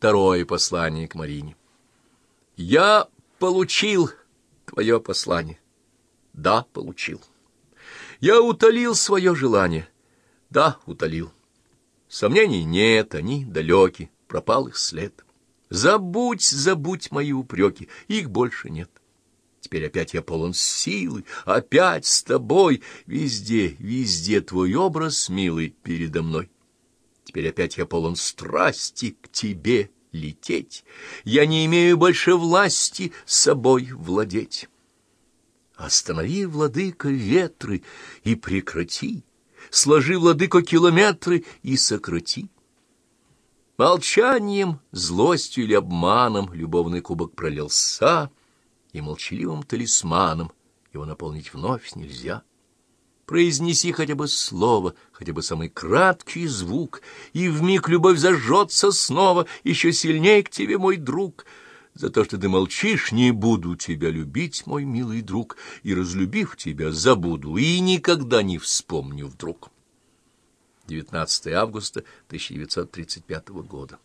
Второе послание к Марине. «Я получил твое послание. Да, получил. Я утолил свое желание. Да, утолил. Сомнений нет, они далеки, пропал их след. Забудь, забудь мои упреки, их больше нет. Теперь опять я полон силы, опять с тобой, везде, везде твой образ, милый, передо мной. Теперь опять я полон страсти к тебе лететь. Я не имею больше власти собой владеть. Останови, владыка, ветры и прекрати, Сложи, владыка, километры и сократи. Молчанием, злостью или обманом любовный кубок пролился, И молчаливым талисманом его наполнить вновь нельзя. Произнеси хотя бы слово, хотя бы самый краткий звук, И вмиг любовь зажжется снова, еще сильнее к тебе, мой друг. За то, что ты молчишь, не буду тебя любить, мой милый друг, И, разлюбив тебя, забуду, и никогда не вспомню вдруг. 19 августа 1935 года.